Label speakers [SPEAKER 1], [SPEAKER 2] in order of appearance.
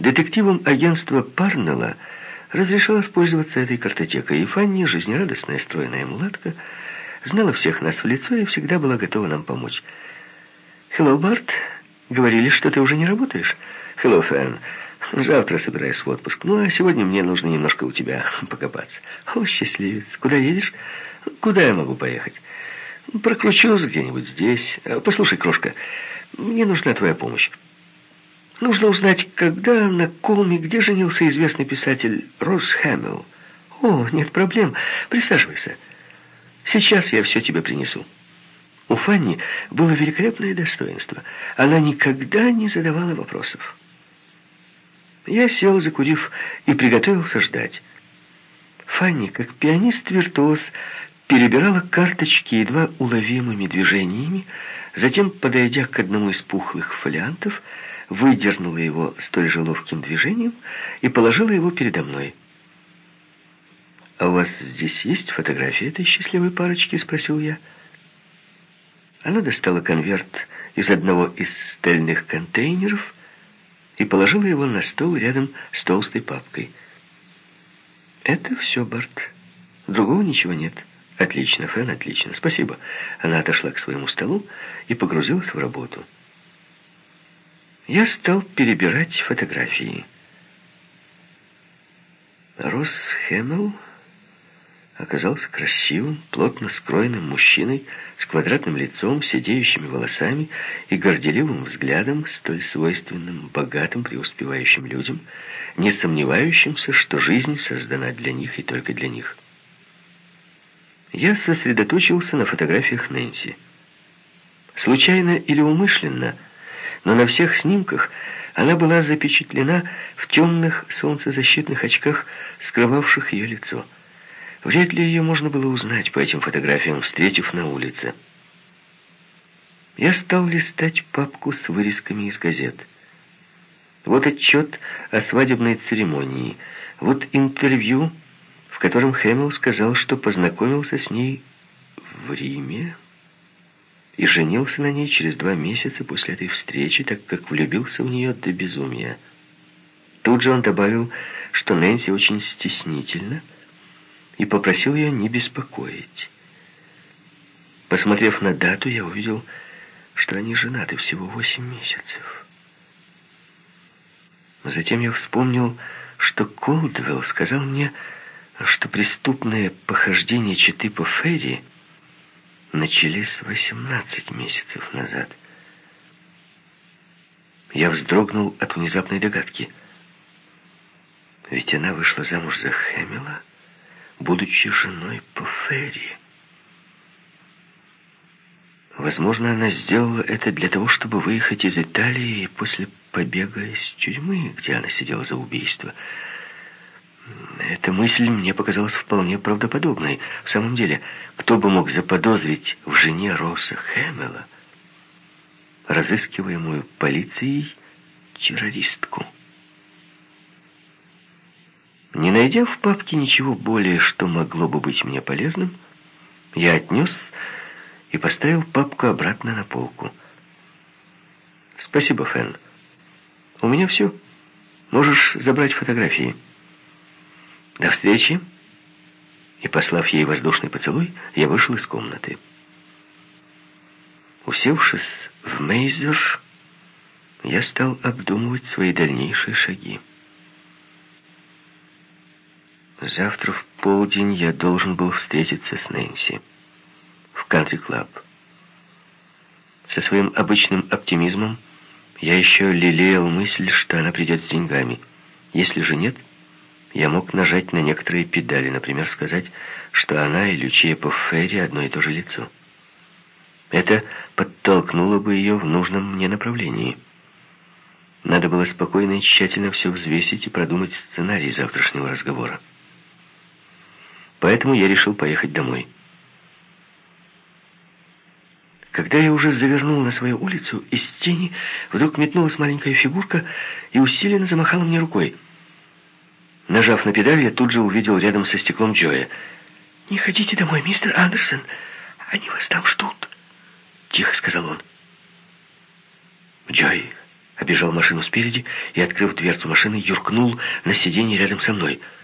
[SPEAKER 1] Детективам агентства Парнелла разрешалось пользоваться этой картотекой, и Фанни, жизнерадостная стройная мулатка, знала всех нас в лицо и всегда была готова нам помочь. «Хелло, Барт, говорили, что ты уже не работаешь?» «Хелло, Фэн, завтра собираюсь в отпуск, ну а сегодня мне нужно немножко у тебя покопаться». «О, счастливец, куда едешь?» «Куда я могу поехать?» «Прокручусь где-нибудь здесь. Послушай, крошка, мне нужна твоя помощь». Нужно узнать, когда, на ком и где женился известный писатель Росс Хэмилл. О, нет проблем. Присаживайся. Сейчас я все тебе принесу. У Фанни было великолепное достоинство. Она никогда не задавала вопросов. Я сел, закурив, и приготовился ждать. Фанни, как пианист-виртуоз, перебирала карточки едва уловимыми движениями, затем, подойдя к одному из пухлых фолиантов, выдернула его столь же ловким движением и положила его передо мной. «А у вас здесь есть фотография этой счастливой парочки?» — спросил я. Она достала конверт из одного из стельных контейнеров и положила его на стол рядом с толстой папкой. «Это все, Барт. Другого ничего нет». «Отлично, Фэн, отлично. Спасибо». Она отошла к своему столу и погрузилась в работу. Я стал перебирать фотографии. Росс Хэмилл оказался красивым, плотно скроенным мужчиной с квадратным лицом, сидеющими волосами и горделивым взглядом, столь свойственным богатым преуспевающим людям, не сомневающимся, что жизнь создана для них и только для них. Я сосредоточился на фотографиях Нэнси. Случайно или умышленно – но на всех снимках она была запечатлена в темных солнцезащитных очках, скрывавших ее лицо. Вряд ли ее можно было узнать по этим фотографиям, встретив на улице. Я стал листать папку с вырезками из газет. Вот отчет о свадебной церемонии. Вот интервью, котором Хэмилл сказал, что познакомился с ней в Риме и женился на ней через два месяца после этой встречи, так как влюбился в нее до безумия. Тут же он добавил, что Нэнси очень стеснительна, и попросил ее не беспокоить. Посмотрев на дату, я увидел, что они женаты всего восемь месяцев. Затем я вспомнил, что Колдвелл сказал мне, что преступное похождение Читы по Ферри — начались 18 месяцев назад. Я вздрогнул от внезапной догадки. Ведь она вышла замуж за Хэмилла, будучи женой по Ферри. Возможно, она сделала это для того, чтобы выехать из Италии после побега из тюрьмы, где она сидела за убийство. Эта мысль мне показалась вполне правдоподобной. В самом деле, кто бы мог заподозрить в жене Росса Хэмела, разыскиваемую полицией террористку? Не найдя в папке ничего более, что могло бы быть мне полезным, я отнес и поставил папку обратно на полку. «Спасибо, Фэн. У меня все. Можешь забрать фотографии». До встречи. И, послав ей воздушный поцелуй, я вышел из комнаты. Усевшись в Мейзер, я стал обдумывать свои дальнейшие шаги. Завтра в полдень я должен был встретиться с Нэнси в кантри-клаб. Со своим обычным оптимизмом я еще лелеял мысль, что она придет с деньгами. Если же нет, я мог нажать на некоторые педали, например, сказать, что она и Лючия Ферри одно и то же лицо. Это подтолкнуло бы ее в нужном мне направлении. Надо было спокойно и тщательно все взвесить и продумать сценарий завтрашнего разговора. Поэтому я решил поехать домой. Когда я уже завернул на свою улицу, из тени вдруг метнулась маленькая фигурка и усиленно замахала мне рукой — Нажав на педаль, я тут же увидел рядом со стеклом Джоя. «Не ходите домой, мистер Андерсон. Они вас там ждут», — тихо сказал он. Джой обежал машину спереди и, открыв дверцу машины, юркнул на сиденье рядом со мной —